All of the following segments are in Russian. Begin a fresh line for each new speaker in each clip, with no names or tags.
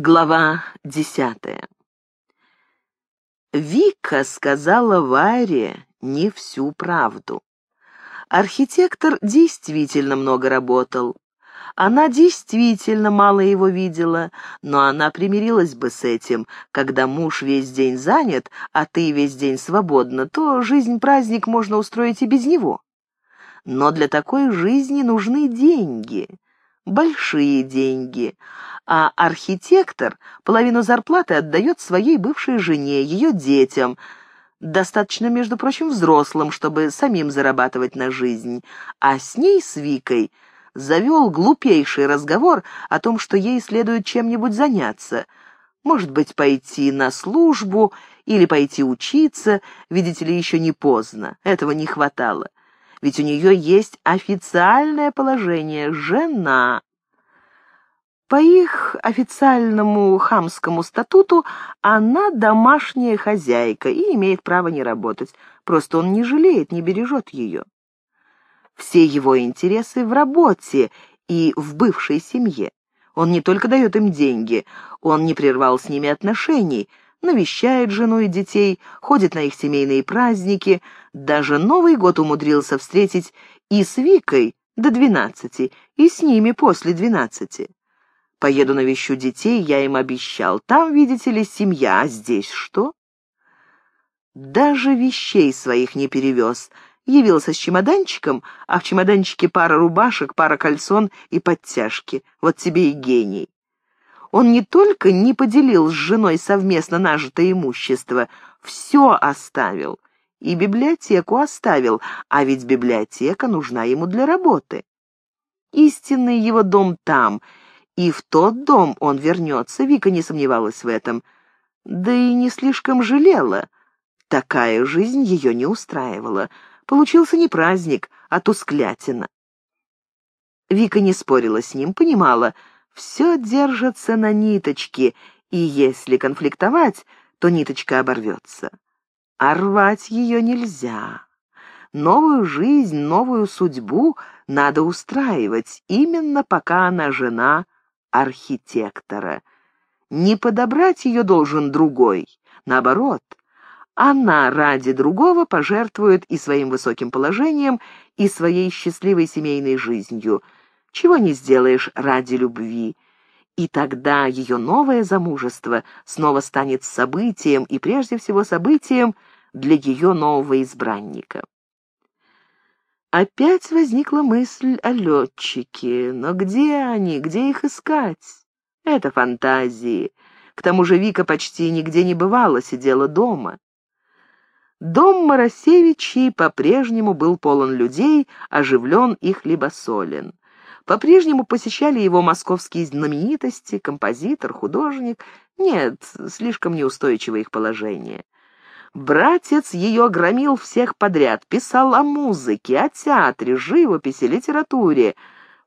Глава десятая Вика сказала Варе не всю правду. Архитектор действительно много работал. Она действительно мало его видела, но она примирилась бы с этим. Когда муж весь день занят, а ты весь день свободна, то жизнь-праздник можно устроить и без него. Но для такой жизни нужны деньги большие деньги, а архитектор половину зарплаты отдает своей бывшей жене, ее детям, достаточно, между прочим, взрослым, чтобы самим зарабатывать на жизнь, а с ней, с Викой, завел глупейший разговор о том, что ей следует чем-нибудь заняться, может быть, пойти на службу или пойти учиться, видите ли, еще не поздно, этого не хватало ведь у нее есть официальное положение — жена. По их официальному хамскому статуту она домашняя хозяйка и имеет право не работать, просто он не жалеет, не бережет ее. Все его интересы в работе и в бывшей семье. Он не только дает им деньги, он не прервал с ними отношений — навещает жену и детей, ходит на их семейные праздники, даже Новый год умудрился встретить и с Викой до двенадцати, и с ними после двенадцати. Поеду навещу детей, я им обещал. Там, видите ли, семья, а здесь что? Даже вещей своих не перевез. Явился с чемоданчиком, а в чемоданчике пара рубашек, пара кальсон и подтяжки. Вот тебе и гений он не только не поделил с женой совместно нажитое имущество, все оставил. И библиотеку оставил, а ведь библиотека нужна ему для работы. Истинный его дом там, и в тот дом он вернется, Вика не сомневалась в этом. Да и не слишком жалела. Такая жизнь ее не устраивала. Получился не праздник, а тусклятина. Вика не спорила с ним, понимала — все держится на ниточке, и если конфликтовать, то ниточка оборвется. А рвать ее нельзя. Новую жизнь, новую судьбу надо устраивать, именно пока она жена архитектора. Не подобрать ее должен другой, наоборот. Она ради другого пожертвует и своим высоким положением, и своей счастливой семейной жизнью — чего не сделаешь ради любви. И тогда ее новое замужество снова станет событием, и прежде всего событием для ее нового избранника. Опять возникла мысль о летчике. Но где они, где их искать? Это фантазии. К тому же Вика почти нигде не бывала, сидела дома. Дом Моросевичей по-прежнему был полон людей, оживлен и хлебосолен. По-прежнему посещали его московские знаменитости, композитор, художник. Нет, слишком неустойчиво их положение. Братец ее громил всех подряд, писал о музыке, о театре, живописи, литературе.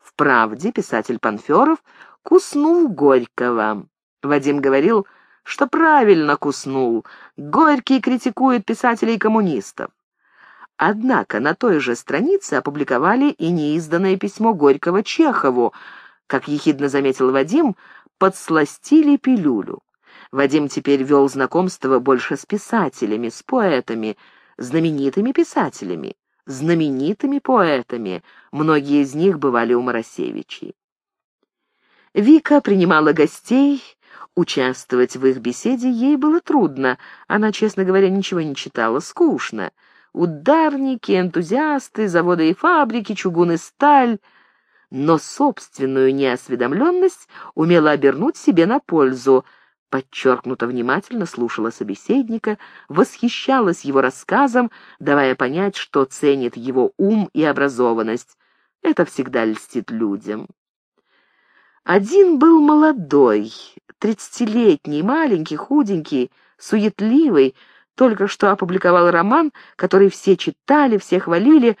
В «Правде» писатель Панферов куснул Горького. Вадим говорил, что правильно куснул. Горький критикует писателей коммунистов. Однако на той же странице опубликовали и неизданное письмо Горького Чехову. Как ехидно заметил Вадим, подсластили пилюлю. Вадим теперь вел знакомство больше с писателями, с поэтами, знаменитыми писателями, знаменитыми поэтами. Многие из них бывали у Моросевичей. Вика принимала гостей, участвовать в их беседе ей было трудно. Она, честно говоря, ничего не читала, скучно ударники, энтузиасты, заводы и фабрики, чугун и сталь, но собственную неосведомленность умела обернуть себе на пользу, подчеркнуто внимательно слушала собеседника, восхищалась его рассказом, давая понять, что ценит его ум и образованность. Это всегда льстит людям. Один был молодой, тридцатилетний, маленький, худенький, суетливый, только что опубликовал роман, который все читали, все хвалили.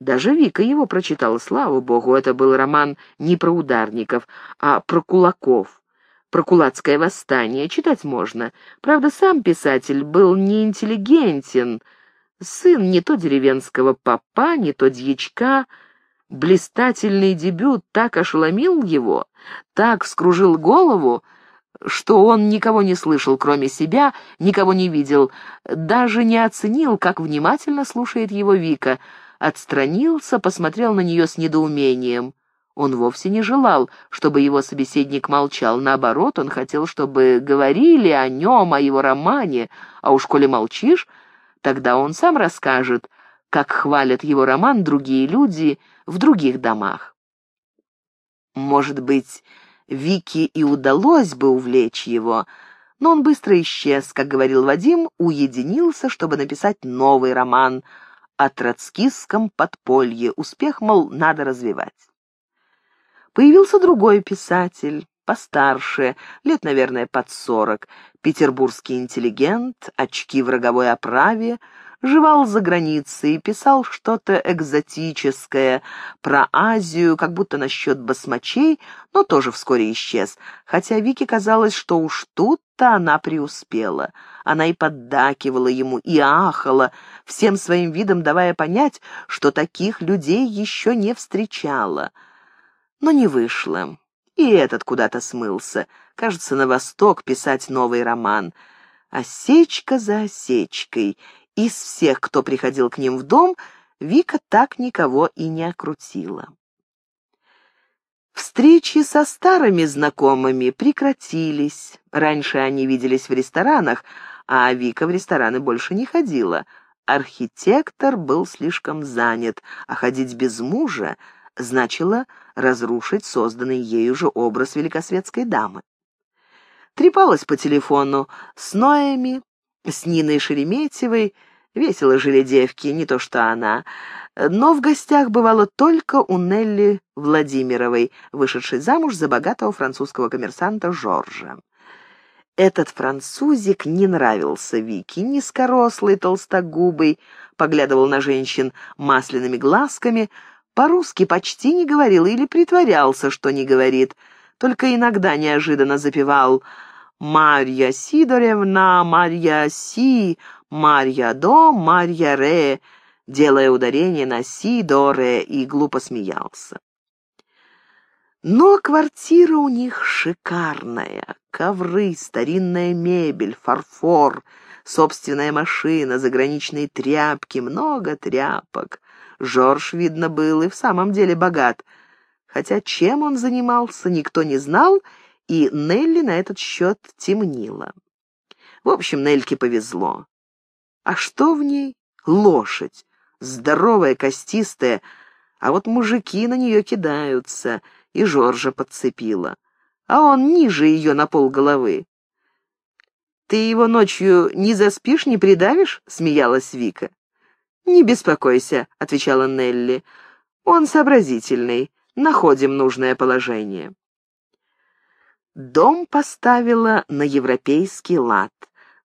Даже Вика его прочитала, слава богу. Это был роман не про ударников, а про кулаков. Про кулацкое восстание читать можно. Правда, сам писатель был неинтеллигентен. Сын не то деревенского папа, не то дьячка. Блистательный дебют так ошеломил его, так скружил голову, что он никого не слышал, кроме себя, никого не видел, даже не оценил, как внимательно слушает его Вика, отстранился, посмотрел на нее с недоумением. Он вовсе не желал, чтобы его собеседник молчал. Наоборот, он хотел, чтобы говорили о нем, о его романе. А уж коли молчишь, тогда он сам расскажет, как хвалят его роман другие люди в других домах. Может быть, Вике и удалось бы увлечь его, но он быстро исчез, как говорил Вадим, уединился, чтобы написать новый роман о троцкистском подполье. Успех, мол, надо развивать. Появился другой писатель, постарше, лет, наверное, под сорок, петербургский интеллигент, очки в роговой оправе, жевал за границей писал что-то экзотическое про Азию, как будто насчет басмачей, но тоже вскоре исчез, хотя Вике казалось, что уж тут-то она преуспела. Она и поддакивала ему, и ахала, всем своим видом давая понять, что таких людей еще не встречала. Но не вышло. И этот куда-то смылся, кажется, на восток писать новый роман. Осечка за осечкой, из всех, кто приходил к ним в дом, Вика так никого и не окрутила. Встречи со старыми знакомыми прекратились. Раньше они виделись в ресторанах, а Вика в рестораны больше не ходила. Архитектор был слишком занят, а ходить без мужа значило разрушить созданный ею же образ великосветской дамы. Трепалась по телефону с Ноями, с Ниной Шереметьевой, Весело жили девки, не то что она. Но в гостях бывало только у Нелли Владимировой, вышедшей замуж за богатого французского коммерсанта Жоржа. Этот французик не нравился Вике, низкорослый, толстогубый, поглядывал на женщин масляными глазками, по-русски почти не говорил или притворялся, что не говорит, только иногда неожиданно запевал «Марья Сидоревна, Марья Си, Марья до, Марья ре, делая ударение на си, до, ре, и глупо смеялся. Но квартира у них шикарная. Ковры, старинная мебель, фарфор, собственная машина, заграничные тряпки, много тряпок. Жорж, видно, был и в самом деле богат. Хотя чем он занимался, никто не знал, и Нелли на этот счет темнила. В общем, Нельке повезло. А что в ней? Лошадь. Здоровая, костистая. А вот мужики на нее кидаются. И Жоржа подцепила. А он ниже ее на пол головы. «Ты его ночью не заспишь, не придавишь?» — смеялась Вика. «Не беспокойся», — отвечала Нелли. «Он сообразительный. Находим нужное положение». Дом поставила на европейский лад.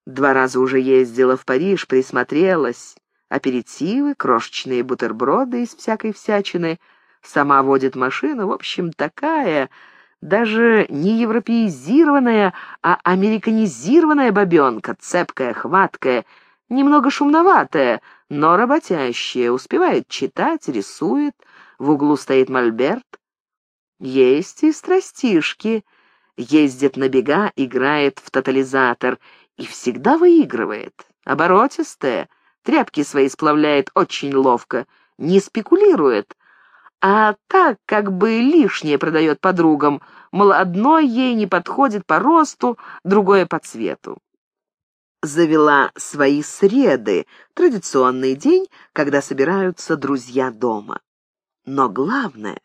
Два раза уже ездила в Париж, присмотрелась. Аперитивы, крошечные бутерброды из всякой всячины. Сама водит машину, в общем, такая, даже не европеизированная, а американизированная бабенка, цепкая, хваткая, немного шумноватая, но работящая, успевает читать, рисует, в углу стоит мольберт. Есть и страстишки. Ездит на бега, играет в тотализатор и всегда выигрывает. Оборотистая, тряпки свои сплавляет очень ловко, не спекулирует, а так как бы лишнее продает подругам, мол, одно ей не подходит по росту, другое по цвету. Завела свои среды, традиционный день, когда собираются друзья дома. Но главное,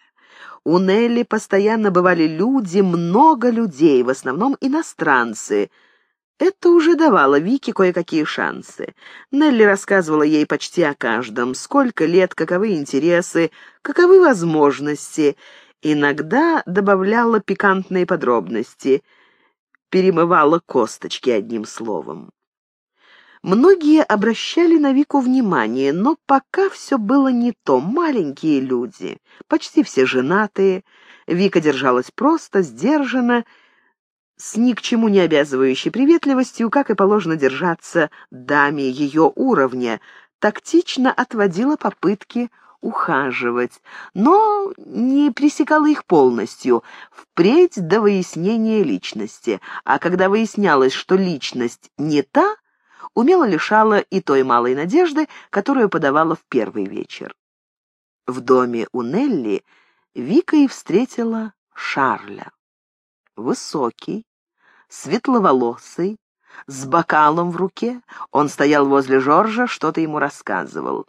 у Нелли постоянно бывали люди, много людей, в основном иностранцы — это уже давало Вике кое-какие шансы. Нелли рассказывала ей почти о каждом, сколько лет, каковы интересы, каковы возможности. Иногда добавляла пикантные подробности, перемывала косточки одним словом. Многие обращали на Вику внимание, но пока все было не то. Маленькие люди, почти все женатые. Вика держалась просто, сдержанно с ни к чему не обязывающей приветливостью, как и положено держаться даме ее уровня, тактично отводила попытки ухаживать, но не пресекала их полностью, впредь до выяснения личности, а когда выяснялось, что личность не та, умело лишала и той малой надежды, которую подавала в первый вечер. В доме у Нелли Вика и встретила Шарля. Высокий, светловолосый, с бокалом в руке. Он стоял возле Жоржа, что-то ему рассказывал.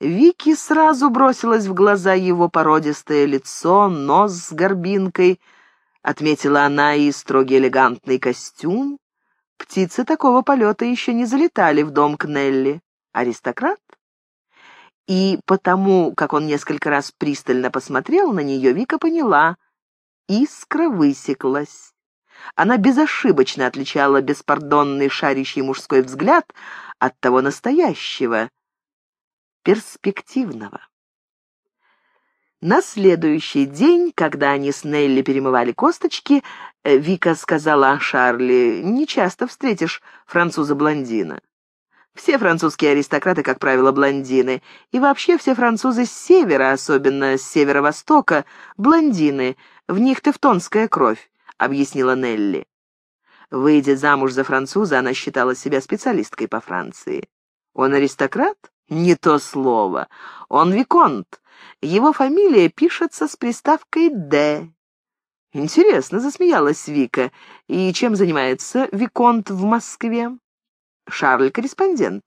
Вики сразу бросилось в глаза его породистое лицо, нос с горбинкой. Отметила она и строгий элегантный костюм. Птицы такого полета еще не залетали в дом к Нелли. Аристократ? И потому, как он несколько раз пристально посмотрел на нее, Вика поняла. Искра высеклась. Она безошибочно отличала беспардонный шарящий мужской взгляд от того настоящего, перспективного. На следующий день, когда они с Нелли перемывали косточки, э, Вика сказала Шарли, «Не часто встретишь француза-блондина». Все французские аристократы, как правило, блондины, и вообще все французы с севера, особенно с северо-востока, блондины, в них тевтонская кровь объяснила Нелли. Выйдя замуж за француза, она считала себя специалисткой по Франции. Он аристократ? Не то слово. Он виконт. Его фамилия пишется с приставкой «Д». Интересно, засмеялась Вика. И чем занимается виконт в Москве? Шарль — корреспондент.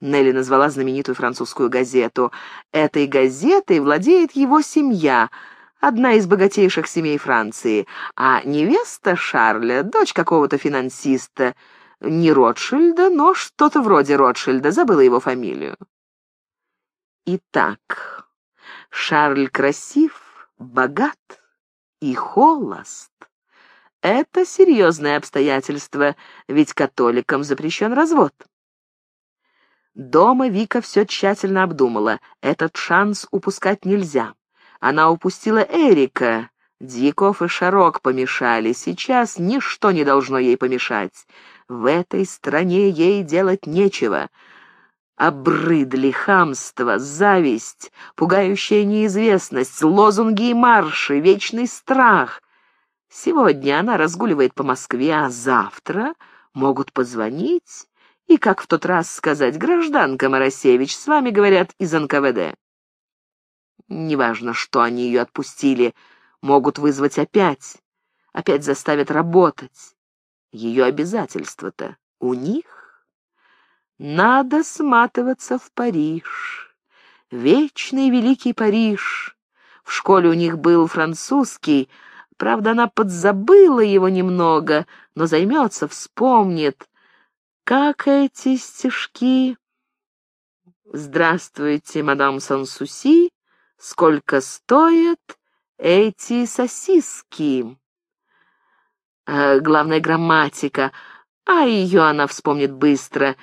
Нелли назвала знаменитую французскую газету. Этой газетой владеет его семья — одна из богатейших семей Франции, а невеста Шарля — дочь какого-то финансиста, не Ротшильда, но что-то вроде Ротшильда, забыла его фамилию. Итак, Шарль красив, богат и холост. Это серьезное обстоятельство, ведь католикам запрещен развод. Дома Вика все тщательно обдумала. Этот шанс упускать нельзя. Она упустила Эрика. Дьяков и Шарок помешали. Сейчас ничто не должно ей помешать. В этой стране ей делать нечего. Обрыдли хамство, зависть, пугающая неизвестность, лозунги и марши, вечный страх. Сегодня она разгуливает по Москве, а завтра могут позвонить и, как в тот раз сказать, гражданка Моросевич, с вами говорят из НКВД. Неважно, что они ее отпустили, могут вызвать опять, опять заставят работать. Ее обязательства-то у них. Надо сматываться в Париж. Вечный великий Париж. В школе у них был французский, правда, она подзабыла его немного, но займется, вспомнит. Как эти стишки... «Здравствуйте, мадам Сансуси», сколько стоят эти сосиски. А, главная грамматика, а ее она вспомнит быстро.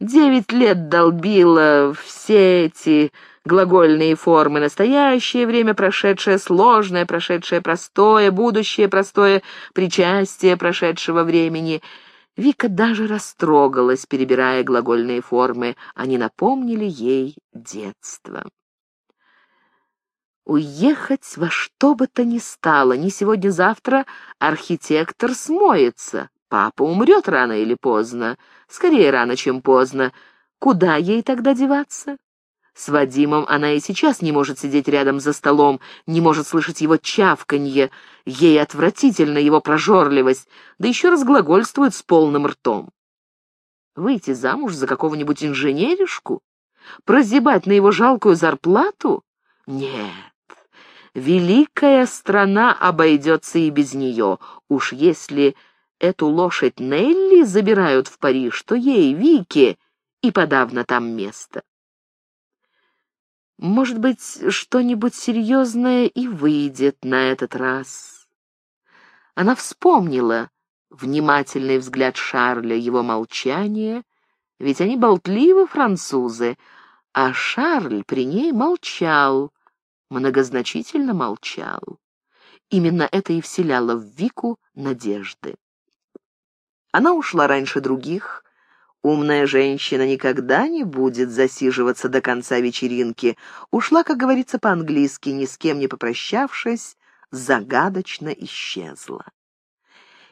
Девять лет долбила все эти глагольные формы. Настоящее время, прошедшее сложное, прошедшее простое, будущее простое, причастие прошедшего времени. Вика даже растрогалась, перебирая глагольные формы. Они напомнили ей детство. Уехать во что бы то ни стало, не сегодня-завтра архитектор смоется. Папа умрет рано или поздно. Скорее рано, чем поздно. Куда ей тогда деваться? С Вадимом она и сейчас не может сидеть рядом за столом, не может слышать его чавканье. Ей отвратительно его прожорливость, да еще разглагольствует с полным ртом. Выйти замуж за какого-нибудь инженеришку? Прозябать на его жалкую зарплату? Нет, Великая страна обойдется и без нее. Уж если эту лошадь Нелли забирают в Париж, то ей, Вике, и подавно там место. Может быть, что-нибудь серьезное и выйдет на этот раз. Она вспомнила внимательный взгляд Шарля, его молчание, ведь они болтливы, французы, а Шарль при ней молчал, многозначительно молчал. Именно это и вселяло в Вику надежды. Она ушла раньше других, Умная женщина никогда не будет засиживаться до конца вечеринки. Ушла, как говорится по-английски, ни с кем не попрощавшись, загадочно исчезла.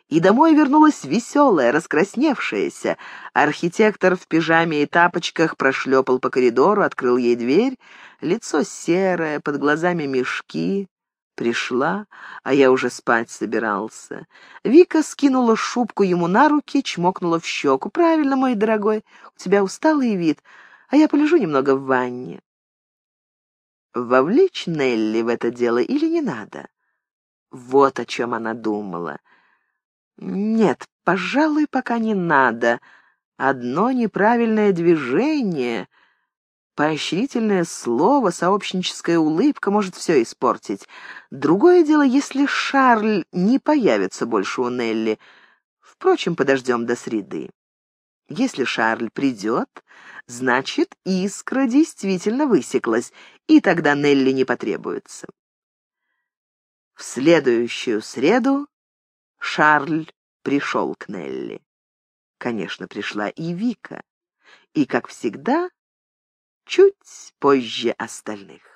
И домой вернулась веселая, раскрасневшаяся. Архитектор в пижаме и тапочках прошлепал по коридору, открыл ей дверь. Лицо серое, под глазами мешки. Пришла, а я уже спать собирался. Вика скинула шубку ему на руки, чмокнула в щеку. «Правильно, мой дорогой, у тебя усталый вид, а я полежу немного в ванне». Вовлечь Нелли в это дело или не надо? Вот о чем она думала. Нет, пожалуй, пока не надо. Одно неправильное движение, поощрительное слово, сообщническая улыбка может все испортить. Другое дело, если Шарль не появится больше у Нелли. Впрочем, подождем до среды. Если Шарль придет, значит, искра действительно высеклась, и тогда Нелли не потребуется. В следующую среду Шарль пришел к Нелли. Конечно, пришла и Вика. И, как всегда, чуть позже остальных.